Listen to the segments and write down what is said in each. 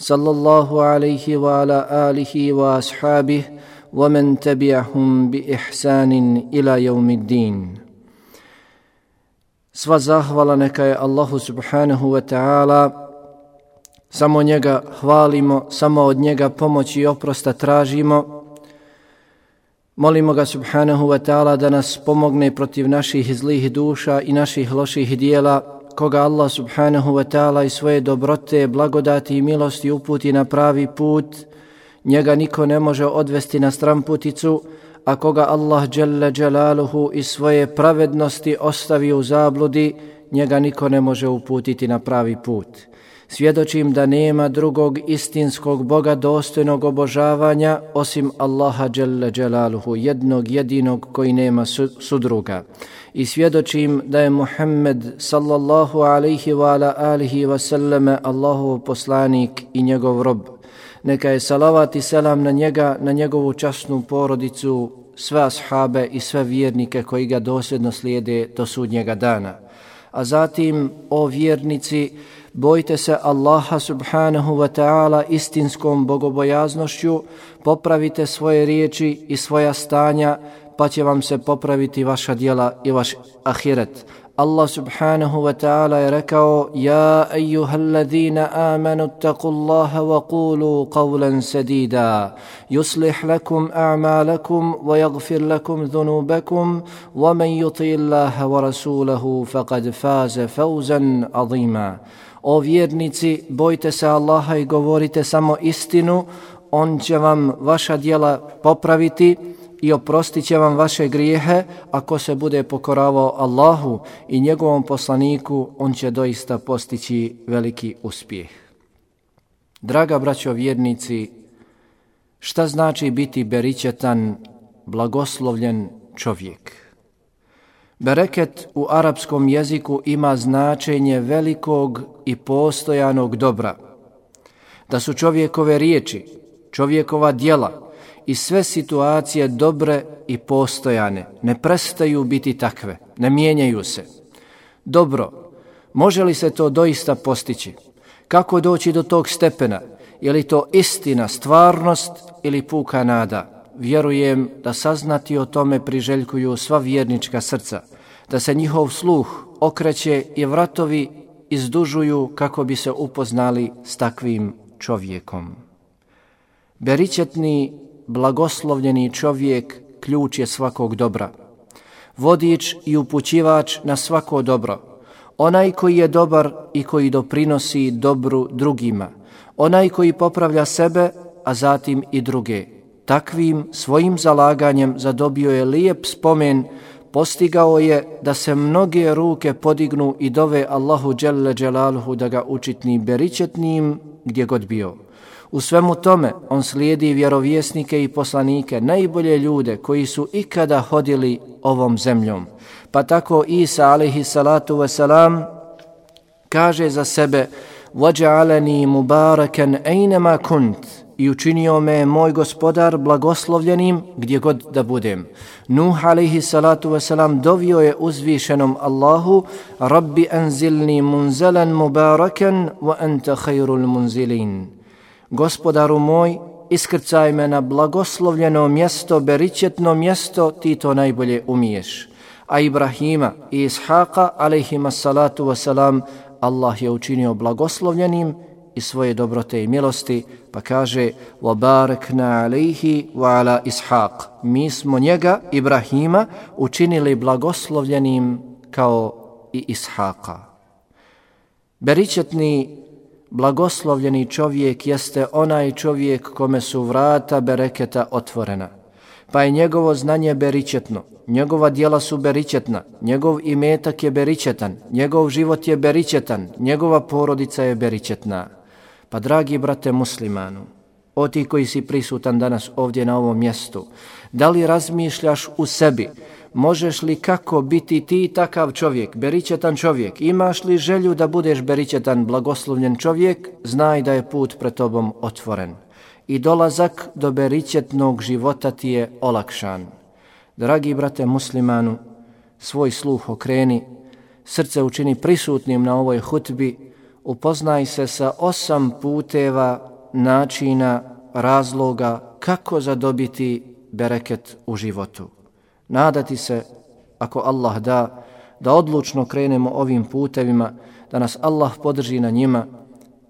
صلى الله عليه وعلى آله وأصحابه ومن تبعهم بإحسان إلى يوم الدين Sva zahvala neka je Allahu subhanahu wa ta'ala, samo njega hvalimo, samo od njega pomoć i oprosta tražimo. Molimo ga subhanahu wa ta'ala da nas pomogne protiv naših zlih duša i naših loših dijela, koga Allah subhanahu wa ta'ala i svoje dobrote, blagodati i milosti uputi na pravi put, njega niko ne može odvesti na stramputicu, a koga Allah dželle dželaluhu i svoje pravednosti ostavi u zabludi, njega niko ne može uputiti na pravi put. Svjedočim da nema drugog istinskog Boga dostojnog obožavanja osim Allaha dželle Đelaluhu, jednog jedinog koji nema sudruga. I svjedočim da je Muhammed sallallahu alaihi wa ala alihi wa sallame Allahov poslanik i njegov rob. Neka je salavat i selam na njega, na njegovu časnu porodicu, sve ashabe i sve vjernike koji ga dosljedno slijede do sudnjega dana. A zatim, o vjernici, bojte se Allaha subhanahu wa ta'ala istinskom bogobojaznošću, popravite svoje riječi i svoja stanja, pa će vam se popraviti vaša dijela i vaš ahiret. Allah subhanahu wa ta'ala je rekao Ja ejuhalladina amanu taku Allaha wa kulu qavlan sadida Yuslih lakum a'malakum wa yagfir lakum dhunubakum wa man yuti Allaha wa rasulahu faqad faze fauzan azima O vjernici, bojte se Allaha i govorite samo istinu, on će vam vaša dijela popraviti i oprostit će vam vaše grijehe ako se bude pokoravao Allahu i njegovom poslaniku, on će doista postići veliki uspjeh. Draga braćo vjernici, šta znači biti beričetan, blagoslovljen čovjek? Bereket u arapskom jeziku ima značenje velikog i postojanog dobra. Da su čovjekove riječi, čovjekova djela, i sve situacije dobre i postojane ne prestaju biti takve, ne mijenjaju se. Dobro, može li se to doista postići? Kako doći do tog stepena? Je li to istina, stvarnost ili puka nada? Vjerujem da saznati o tome priželjkuju sva vjernička srca, da se njihov sluh okreće i vratovi izdužuju kako bi se upoznali s takvim čovjekom. Beričetni blagoslovljeni čovjek ključ je svakog dobra. Vodič i upućivač na svako dobro. Onaj koji je dobar i koji doprinosi dobru drugima. Onaj koji popravlja sebe, a zatim i druge. Takvim svojim zalaganjem zadobio je lijep spomen, postigao je da se mnoge ruke podignu i dove Allahu Đelle Đelaluhu da ga učitni beričetnim gdje god bio. U svemu tome on slijedi vjerovjesnike i poslanike, najbolje ljude koji su ikada hodili ovom zemljom. Pa tako Isa alaihi salatu wasalam kaže za sebe وَجَعَلَنِي مُبَارَكًا أَيْنَمَا كُنْتِ i učinio me moj gospodar blagoslovljenim gdje god da budem. Nuh alaihi salatu wasalam dovio je uzvišenom Allahu Rabbi anzilni munzelan mubarakan wa anta khairul munzilin gospodaru moj, iskrcaj me na blagoslovljeno mjesto, beričetno mjesto, ti to najbolje umiješ. A Ibrahima i Ishaqa, alaihima salatu wasalam, Allah je učinio blagoslovljenim i svoje dobrote i milosti, pa kaže وَبَارَكْنَا عَلَيْهِ وَعَلَى إِسْحَاقِ Mi smo njega, Ibrahima, učinili blagoslovljenim kao i Ishaqa. Beričetni blagoslovljeni čovjek jeste onaj čovjek kome su vrata bereketa otvorena. Pa je njegovo znanje beričetno, njegova dijela su beričetna, njegov imetak je beričetan, njegov život je beričetan, njegova porodica je beričetna. Pa dragi brate muslimanu, O ti koji si prisutan danas ovdje na ovom mjestu, da li razmišljaš u sebi, možeš li kako biti ti takav čovjek, beričetan čovjek, imaš li želju da budeš beričetan, blagoslovljen čovjek, znaj da je put pred tobom otvoren. I dolazak do beričetnog života ti je olakšan. Dragi brate muslimanu, svoj sluh okreni, srce učini prisutnim na ovoj hutbi, upoznaj se sa osam puteva, načina, razloga kako zadobiti bereket u životu. Nadati se, ako Allah da, da odlučno krenemo ovim putevima, da nas Allah podrži na njima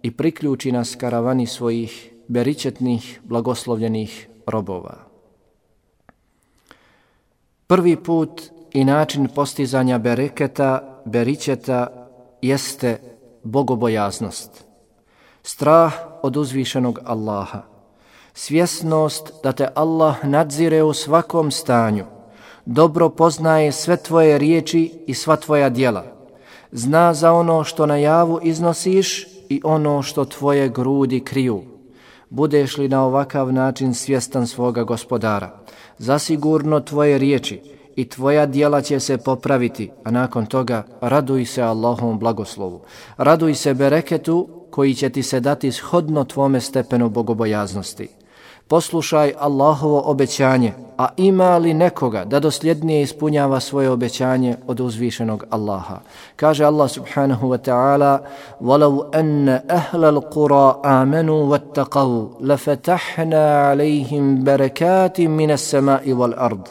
i priključi nas karavani svojih beričetnih, blagoslovljenih robova. Prvi put i način postizanja bereketa, beričeta, jeste bogobojaznost. Strah od uzvišenog Allaha. Svjesnost da te Allah nadzire u svakom stanju. Dobro poznaje sve tvoje riječi i sva tvoja dijela. Zna za ono što na javu iznosiš i ono što tvoje grudi kriju. Budeš li na ovakav način svjestan svoga gospodara, zasigurno tvoje riječi i tvoja dijela će se popraviti, a nakon toga raduj se Allahom blagoslovu. Raduj se bereketu koji će ti se dati shodno tvome stepenu bogobojaznosti. Poslušaj Allahovo obećanje, a ima li nekoga da dosljednije ispunjava svoje obećanje od uzvišenog Allaha? Kaže Allah subhanahu wa ta'ala وَلَوْ أَنَّ أَهْلَ الْقُرَى آمَنُوا وَاتَّقَوْا لَفَتَحْنَا عَلَيْهِمْ بَرَكَاتٍ مِنَ السَّمَاءِ وَالْأَرْضِ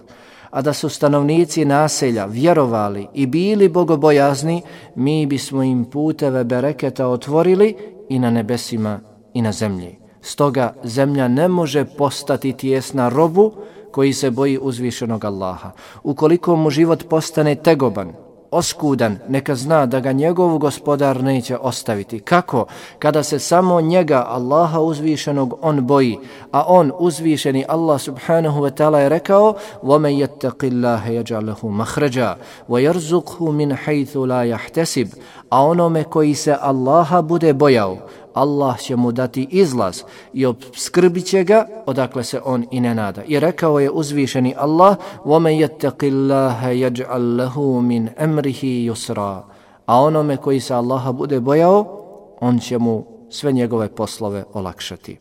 a da su stanovnici naselja vjerovali i bili bogobojazni, mi bismo im puteve bereketa otvorili i na nebesima i na zemlji. Stoga zemlja ne može postati tjesna robu koji se boji uzvišenog Allaha. Ukoliko mu život postane tegoban, oskudan, neka zna da ga njegov gospodar neće ostaviti. Kako? Kada se samo njega, Allaha uzvišenog, on boji, a on uzvišeni Allah subhanahu wa ta'ala je rekao وَمَنْ يَتَّقِ اللَّهَ يَجَعْلَهُ مَحْرَجًا وَيَرْزُقْهُ مِنْ حَيْثُ لَا يَحْتَسِبْ A onome koji se Allaha bude bojao, Allah će mu dati izlaz i obskrbit će ga odakle se on i ne nada. I rekao je uzvišeni Allah وَمَنْ يَتَّقِ اللَّهَ يَجْعَلْ لَهُ مِنْ أَمْرِهِ يُسْرًا A onome koji se Allaha bude bojao, on će mu sve njegove poslove olakšati.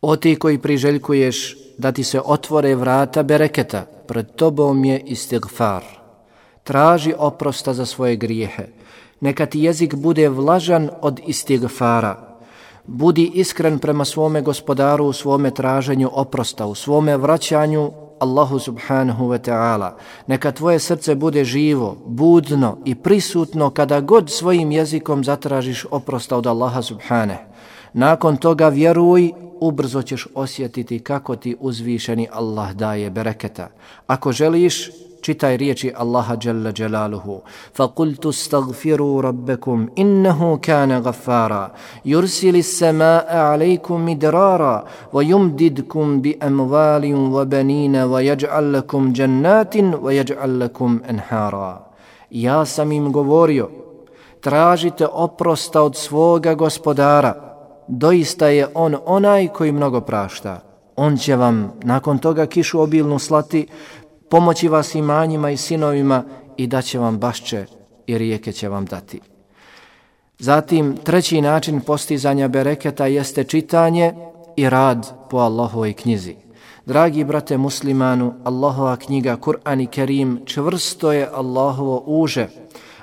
O ti koji priželjkuješ da ti se otvore vrata bereketa, pred tobom je istighfar. Traži oprosta za svoje grijehe neka ti jezik bude vlažan od istigfara. Budi iskren prema svome gospodaru u svome traženju oprosta, u svome vraćanju Allahu subhanahu wa ta'ala. Neka tvoje srce bude živo, budno i prisutno kada god svojim jezikom zatražiš oprosta od Allaha subhane. Nakon toga vjeruj, ubrzo ćeš osjetiti kako ti uzvišeni Allah daje bereketa. Ako želiš, čitaj riječi Allaha Jalla Jalaluhu. فَقُلْتُ اسْتَغْفِرُوا رَبَّكُمْ إِنَّهُ كَانَ غَفَّارًا يُرْسِلِ السَّمَاءَ عَلَيْكُمْ مِدْرَارًا وَيُمْدِدْكُمْ بِأَمْوَالٍ وَبَنِينَ وَيَجْعَلْ لَكُمْ جَنَّاتٍ وَيَجْعَلْ لَكُمْ أَنْحَارًا Ja sam im govorio, tražite oprosta od svoga gospodara, doista je on onaj koji mnogo prašta. On će vam nakon toga kišu obilnu slati, pomoći vas imanjima i sinovima i da će vam bašće i rijeke će vam dati. Zatim, treći način postizanja bereketa jeste čitanje i rad po Allahovoj knjizi. Dragi brate muslimanu, Allahova knjiga Kur'an i Kerim čvrsto je Allahovo uže.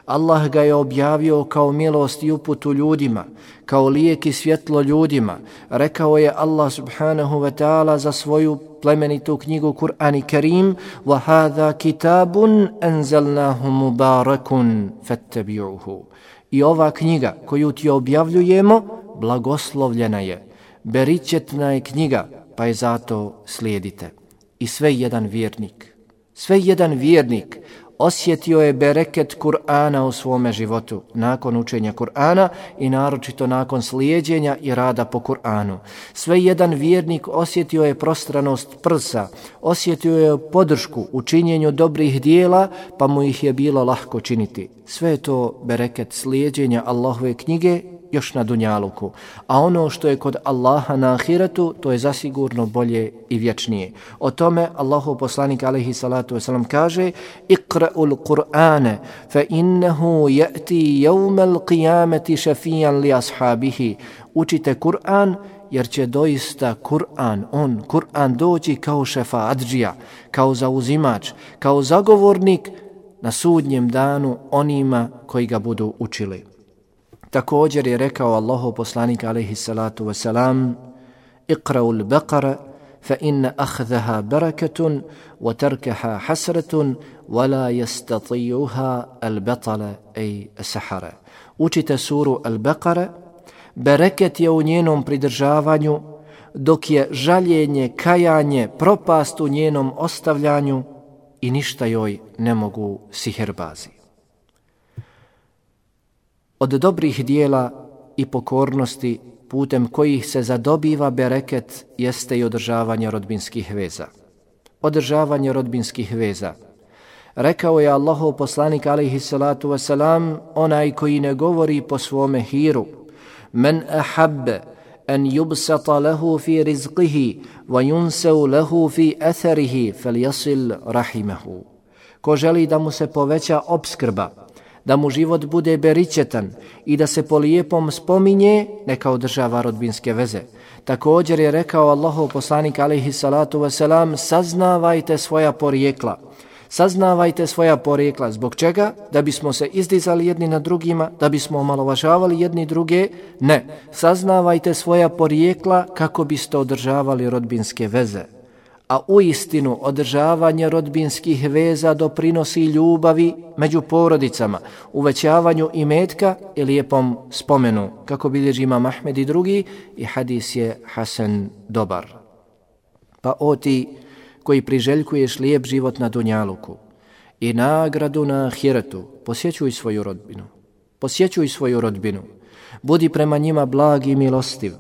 Allah ga je objavio kao milost i uputu ljudima, kao lijek i svjetlo ljudima. Rekao je Allah subhanahu wa ta'ala za svoju plemenitu knjigu Kur'an i Kerim wa hadha kitabun anzalnahu mubarakun fattabi'uhu. I ova knjiga koju ti objavljujemo blagoslovljena je. Beričetna je knjiga, pa je zato slijedite. I sve jedan vjernik, sve jedan vjernik osjetio je bereket Kur'ana u svome životu nakon učenja Kur'ana i naročito nakon slijedjenja i rada po Kur'anu. Sve jedan vjernik osjetio je prostranost prsa, osjetio je podršku u činjenju dobrih dijela, pa mu ih je bilo lahko činiti. Sve je to bereket slijedjenja Allahove knjige još na dunjaluku. A ono što je kod Allaha na ahiretu, to je zasigurno bolje i vječnije. O tome Allahu poslanik alaihi salatu wasalam kaže Iqra'ul Qur'ane fa innehu ya'ti jevmel qiyamati šafijan li ashabihi. Učite Kur'an jer će doista Kur'an, on, Kur'an doći kao šefa adžija, kao zauzimač, kao zagovornik na sudnjem danu onima koji ga budu učili. Također je rekao Allahu poslanik alaihi salatu wasalam Iqra'u l-Baqara fa inna akhdaha barakatun wa tarkaha hasratun wa la yastatijuha al-batala ay sahara. Učite suru al-Baqara, bereket je u njenom pridržavanju, dok je žaljenje, kajanje, propast u njenom ostavljanju i ništa joj ne mogu siherbazi. Od dobrih dijela i pokornosti putem kojih se zadobiva bereket jeste i održavanje rodbinskih veza. Održavanje rodbinskih veza. Rekao je Allahov poslanik alaihi salatu wasalam, onaj koji ne govori po svome hiru, men ahabbe en yubsata lehu fi rizqihi wa yunseu lehu fi atharihi fel jasil rahimehu. Ko želi da mu se poveća obskrba, da mu život bude beričetan i da se po lijepom spominje, neka održava rodbinske veze. Također je rekao Allahov poslanik alaihi salatu wasalam, saznavajte svoja porijekla. Saznavajte svoja porijekla. Zbog čega? Da bismo se izdizali jedni na drugima, da bismo omalovažavali jedni druge? Ne. Saznavajte svoja porijekla kako biste održavali rodbinske veze a u istinu održavanje rodbinskih veza doprinosi ljubavi među porodicama, uvećavanju imetka i lijepom spomenu, kako bilježi imam Ahmed i drugi, i hadis je Hasan dobar. Pa o ti koji priželjkuješ lijep život na Dunjaluku i nagradu na Ahiretu, posjećuj svoju rodbinu. Posjećuj svoju rodbinu. Budi prema njima blag i milostiv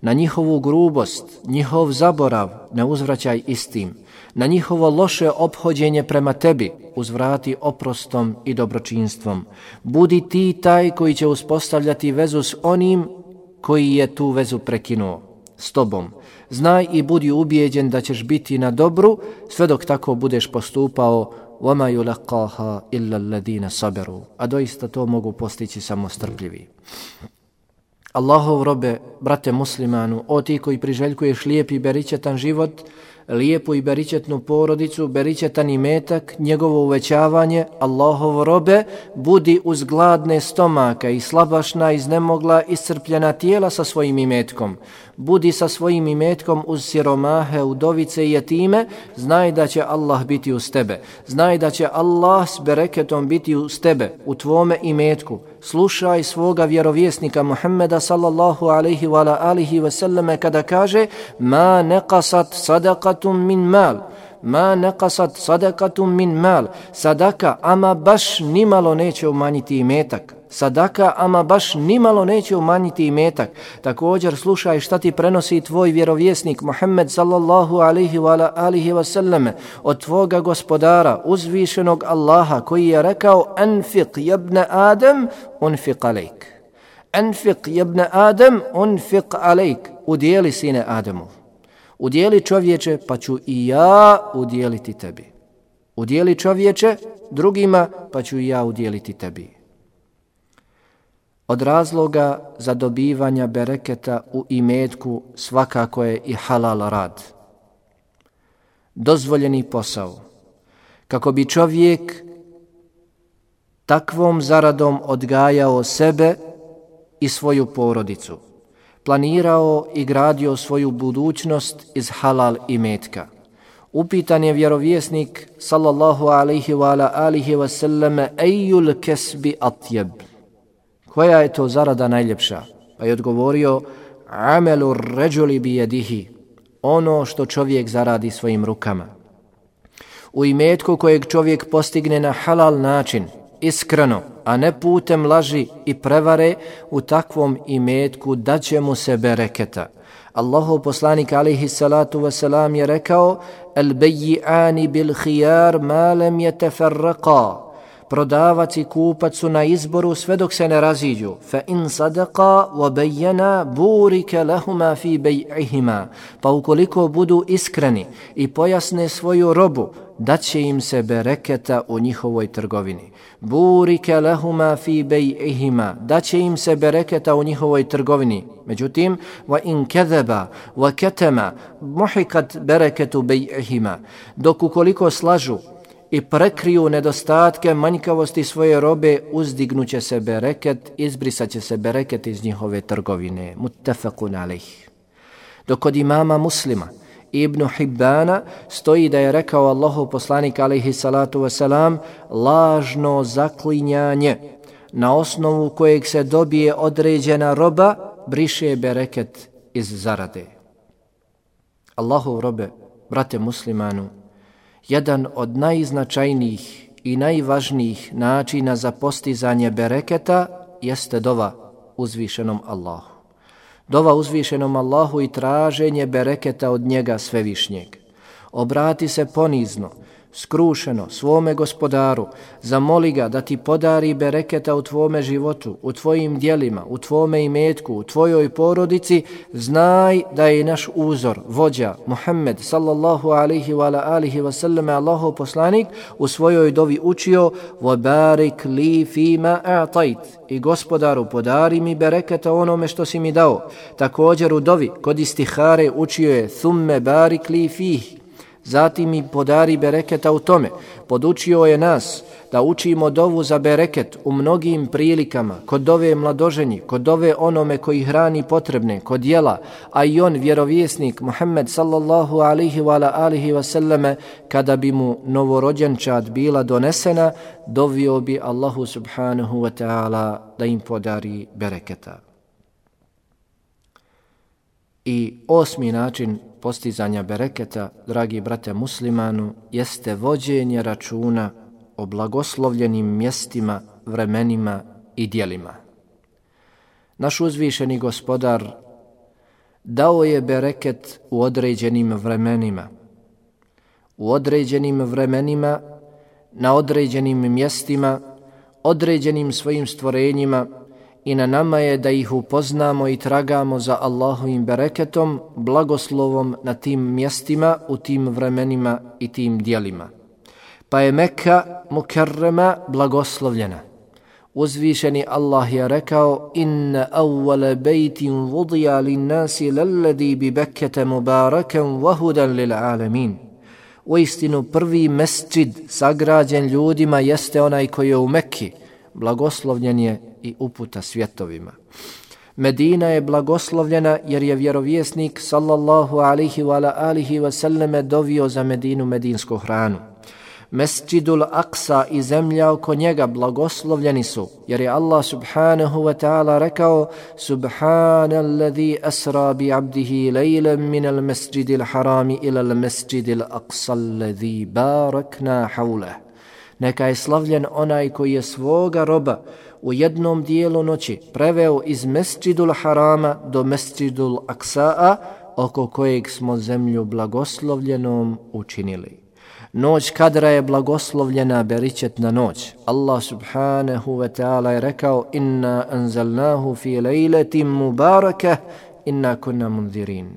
na njihovu grubost, njihov zaborav ne uzvraćaj istim, na njihovo loše obhođenje prema tebi uzvrati oprostom i dobročinstvom. Budi ti taj koji će uspostavljati vezu s onim koji je tu vezu prekinuo, s tobom. Znaj i budi ubijeđen da ćeš biti na dobru sve dok tako budeš postupao وَمَا يُلَقَّاهَا إِلَّا الَّذِينَ صَبَرُوا A doista to mogu postići samo strpljivi. Allahov robe, brate muslimanu, o ti koji priželjkuješ lijep i beričetan život, lijepu i beričetnu porodicu, beričetan imetak, njegovo uvećavanje, Allahov robe, budi uz gladne stomaka i slabašna, iznemogla, iscrpljena tijela sa svojim imetkom budi sa svojim imetkom uz siromahe, udovice i jetime, znaj da će Allah biti uz tebe. Znaj da će Allah s bereketom biti uz tebe, u tvome imetku. Slušaj svoga vjerovjesnika Muhammeda sallallahu alaihi wa alihi wa sallame kada kaže Ma neqasat sadakatum min mal. Ma neqasat sadakatum min mal. Sadaka ama baš nimalo neće umanjiti imetak sadaka, ama baš nimalo neće umanjiti i metak. Također slušaj šta ti prenosi tvoj vjerovjesnik Muhammed sallallahu alihi wa alihi wa sallame od tvoga gospodara, uzvišenog Allaha koji je rekao Anfiq jebne Adem, unfiq alejk. Anfiq jebne Adem, unfiq alejk. Udijeli sine Ademov. Udijeli čovječe, pa ću i ja udijeliti tebi. Udijeli čovječe drugima, pa ću i ja udijeliti tebi. Od razloga za dobivanja bereketa u imetku svakako je i halal rad. Dozvoljeni posao. Kako bi čovjek takvom zaradom odgajao sebe i svoju porodicu. Planirao i gradio svoju budućnost iz halal imetka. Upitan je vjerovjesnik sallallahu alaihi wa alihi wa sallame ejul kesbi atjeb koja je to zarada najljepša? Pa je odgovorio, amelu ređuli bi jedihi, ono što čovjek zaradi svojim rukama. U imetku kojeg čovjek postigne na halal način, iskreno, a ne putem laži i prevare, u takvom imetku daće mu se bereketa. Allahu poslanik alihi salatu wasalam je rekao, el beji'ani bil hijar malem je teferraka, Prodavac i kupac su na izboru sve dok se ne raziđu. Fa in sadaqa wa bayyana burika lahuma fi bay'ihima. Pa ukoliko budu iskreni i pojasne svoju robu, da će im se bereketa u njihovoj trgovini. Burika lahuma fi bay'ihima. Da će im se bereketa u njihovoj trgovini. Međutim, wa in kadhaba wa katama muhikat bereketu bay'ihima. Dok ukoliko slažu i prekriju nedostatke manjkavosti svoje robe, uzdignuće se bereket, izbrisaće se bereket iz njihove trgovine. Muttafaqun alih. Dok od imama muslima, Ibn Hibbana, stoji da je rekao Allahu poslanik alaihi salatu wasalam, lažno zaklinjanje na osnovu kojeg se dobije određena roba, briše bereket iz zarade. Allahu robe, brate muslimanu, jedan od najznačajnijih i najvažnijih načina za postizanje bereketa jeste dova uzvišenom Allahu. Dova uzvišenom Allahu i traženje bereketa od njega svevišnjeg. Obrati se ponizno, skrušeno svome gospodaru, zamoli ga da ti podari bereketa u tvome životu, u tvojim dijelima, u tvome imetku, u tvojoj porodici, znaj da je naš uzor, vođa, Muhammed sallallahu alihi wa alihi wa sallam, Allahu poslanik, u svojoj dovi učio, وَبَارِكْ لِي فِيمَا أَعْطَيْتِ I gospodaru, podari mi bereketa onome što si mi dao. Također u dovi, kod istihare, učio je, ثُمَّ بَارِكْ لِي فِيهِ Zatim mi podari bereketa u tome. Podučio je nas da učimo dovu za bereket u mnogim prilikama, kod dove mladoženji, kod dove onome koji hrani potrebne, kod jela, a i on, vjerovjesnik Muhammed sallallahu alihi wa alihi wa selleme, kada bi mu novorođenčad bila donesena, dovio bi Allahu subhanahu wa ta'ala da im podari bereketa. I osmi način postizanja bereketa, dragi brate muslimanu, jeste vođenje računa o blagoslovljenim mjestima, vremenima i dijelima. Naš uzvišeni gospodar dao je bereket u određenim vremenima. U određenim vremenima, na određenim mjestima, određenim svojim stvorenjima, i na nama je da ih upoznamo i tragamo za Allahovim bereketom, blagoslovom na tim mjestima, u tim vremenima i tim dijelima. Pa je Mekka mukarrema blagoslovljena. Uzvišeni Allah je rekao Inna awwala bejtin vudija lin nasi lalladi bi bekete mubarakan vahudan lil alamin. U istinu prvi mesčid sagrađen ljudima jeste onaj koji je u Mekki, blagoslovljen je i uputa svjetovima. Medina je blagoslovljena jer je vjerovjesnik sallallahu alihi wa alihi wa sallame dovio za Medinu medinsku hranu. Mesčidul Aqsa i zemlja oko njega blagoslovljeni su, jer je Allah subhanahu wa ta'ala rekao Subhanalladhi asra bi abdihi lejlem minal mesjidil harami ila al mesjidil aqsa alladhi barakna hawleh. Neka je slavljen onaj koji je svoga roba u jednom dijelu noći preveo iz Mesčidul Harama do Mesčidul Aksa'a, oko kojeg smo zemlju blagoslovljenom učinili. Noć kadra je blagoslovljena beričetna noć. Allah subhanahu wa ta'ala je rekao Inna anzalnahu fi lejletim mubarakah inna kunna mundirin.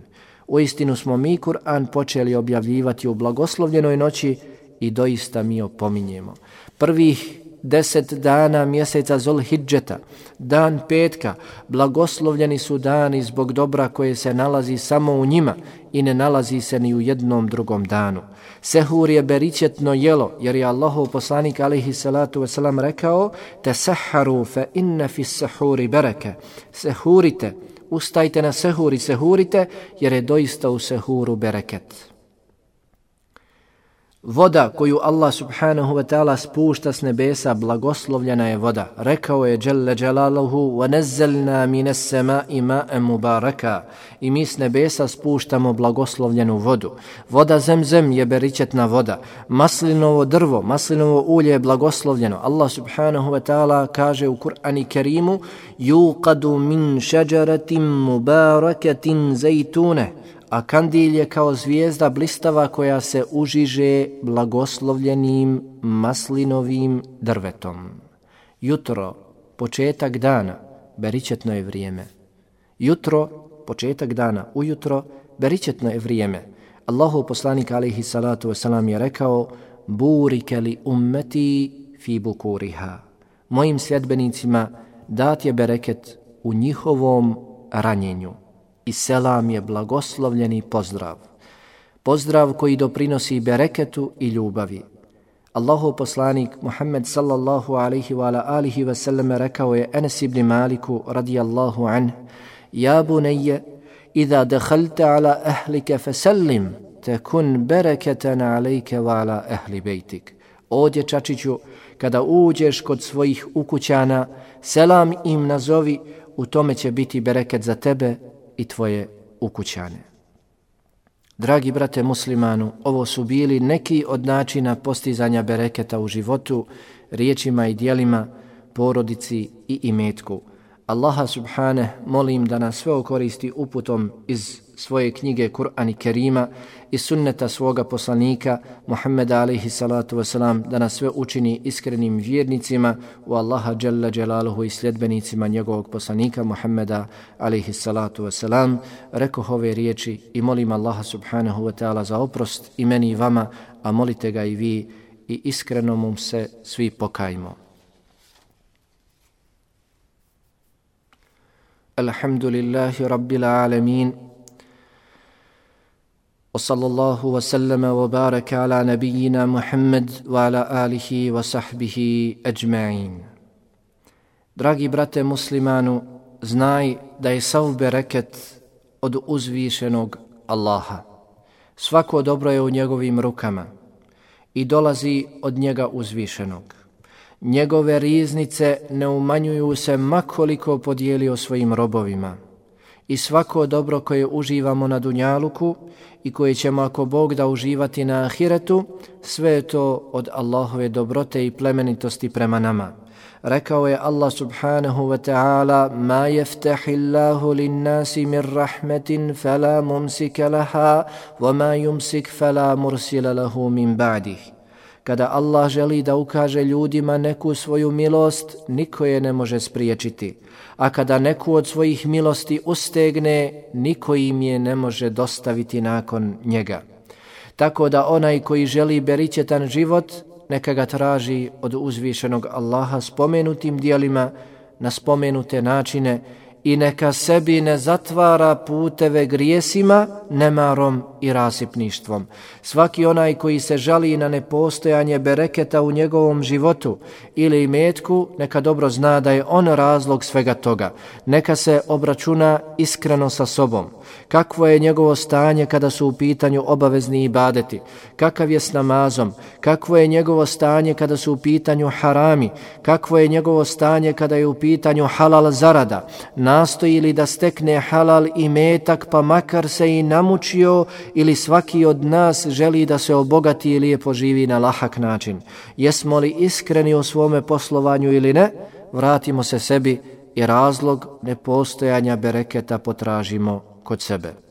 U istinu smo mi Kur'an počeli objavljivati u blagoslovljenoj noći i doista mi opominjemo. Prvih deset dana mjeseca Zulhidžeta, dan petka, blagoslovljeni su dani zbog dobra koje se nalazi samo u njima i ne nalazi se ni u jednom drugom danu. Sehur je beričetno jelo, jer je Allahov poslanik alihi salatu wasalam rekao te seharu fe inne fi sehuri bereke. Sehurite, ustajte na sehuri, sehurite, jer je doista u sehuru bereket. Voda koju Allah subhanahu wa ta'ala spušta s nebesa, blagoslovljena je voda. Rekao je Jalla Jalaluhu, وَنَزَّلْنَا مِنَ السَّمَاءِ مَاءً مُبَارَكَ I mi s nebesa spuštamo blagoslovljenu vodu. Voda zemzem je beričetna voda. Maslinovo drvo, maslinovo ulje je blagoslovljeno. Allah subhanahu wa ta'ala kaže u Kur'ani Kerimu, يُوْقَدُ مِنْ شَجَرَةٍ مُبَارَكَةٍ زَيْتُونَ a kandil je kao zvijezda blistava koja se užiže blagoslovljenim maslinovim drvetom. Jutro, početak dana, beričetno je vrijeme. Jutro, početak dana, ujutro, beričetno je vrijeme. Allahu poslanik alaihi salatu wasalam je rekao Burike li ummeti fi bukuriha. Mojim sljedbenicima dat je bereket u njihovom ranjenju. I selam je blagoslovljeni pozdrav. Pozdrav koji doprinosi bereketu i ljubavi. Allahu poslanik Muhammed sallallahu alaihi wa ala alihi wa sallam rekao je Enes ibn Maliku radijallahu anh Ja bunayya idha dehalte ala ahlika fasallim takun barakatan alayka wa ala ahli baytik O dječačiću, kada uđeš kod svojih ukućana, selam im nazovi, u tome će biti bereket za tebe i tvoje ukućane. Dragi brate muslimanu, ovo su bili neki od načina postizanja bereketa u životu, riječima i dijelima, porodici i imetku. Allaha subhane molim da nas sve okoristi uputom iz svoje knjige Kur'an i Kerima i sunneta svoga poslanika Muhammeda alaihi salatu wasalam da nas sve učini iskrenim vjernicima u Allaha jalla jalaluhu i sljedbenicima njegovog poslanika Muhammeda alaihi salatu wasalam. Reko ove riječi i molim Allaha subhanahu wa ta'ala za oprost i meni i vama, a molite ga i vi i iskreno mu se svi pokajmo. Alhamdulillahi rabbil alamin. وصلى الله وسلم وبارك على نبينا محمد وعلى آله وصحبه أجمعين Dragi brate muslimanu, znaj da je sav bereket od uzvišenog Allaha. Svako dobro je u njegovim rukama i dolazi od njega uzvišenog. Njegove riznice ne umanjuju se makoliko podijelio svojim robovima i svako dobro koje uživamo na Dunjaluku i koje ćemo ako Bog da uživati na Ahiretu, sve je to od Allahove dobrote i plemenitosti prema nama. Rekao je Allah subhanahu wa ta'ala Ma jeftahi Allahu lin nasi min rahmetin fala mumsika laha wa ma yumsik fala mursila lahu min ba'dih. Kada Allah želi da ukaže ljudima neku svoju milost, niko je ne može spriječiti a kada neku od svojih milosti ustegne, niko im je ne može dostaviti nakon njega. Tako da onaj koji želi beričetan život, neka ga traži od uzvišenog Allaha spomenutim dijelima na spomenute načine i neka sebi ne zatvara puteve grijesima, nemarom i rasipništvom. Svaki onaj koji se žali na nepostojanje bereketa u njegovom životu ili metku, neka dobro zna da je on razlog svega toga. Neka se obračuna iskreno sa sobom. Kakvo je njegovo stanje kada su u pitanju obavezni ibadeti? Kakav je s namazom? Kakvo je njegovo stanje kada su u pitanju harami? Kakvo je njegovo stanje kada je u pitanju halal zarada? Nastoji li da stekne halal i metak pa makar se i namučio ili svaki od nas želi da se obogati ili je poživi na lahak način? Jesmo li iskreni u svome poslovanju ili ne? Vratimo se sebi i razlog nepostojanja bereketa potražimo kod sebe.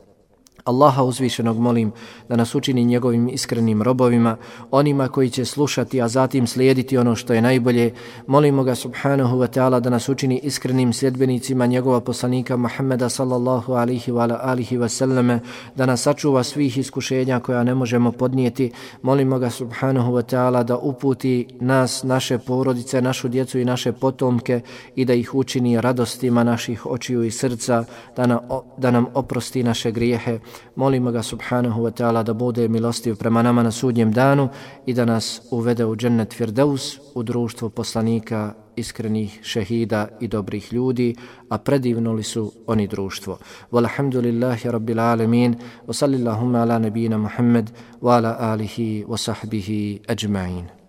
Allaha uzvišenog molim da nas učini njegovim iskrenim robovima, onima koji će slušati, a zatim slijediti ono što je najbolje. Molimo ga subhanahu wa ta'ala da nas učini iskrenim sljedbenicima njegova poslanika Muhammeda sallallahu alihi wa alihi wa sallame, da nas sačuva svih iskušenja koja ne možemo podnijeti. Molimo ga subhanahu wa ta'ala da uputi nas, naše porodice, našu djecu i naše potomke i da ih učini radostima naših očiju i srca, da, na, da nam oprosti naše grijehe. Molimo ga subhanahu wa ta'ala da bude milostiv prema nama na sudnjem danu i da nas uvede u džennet firdevs u društvo poslanika, iskrenih šehida i dobrih ljudi, a predivno li su oni društvo. Walhamdulillahi rabbil alemin, wa sallillahumma ala nabina Muhammed, wa ala alihi wa sahbihi ajma'in.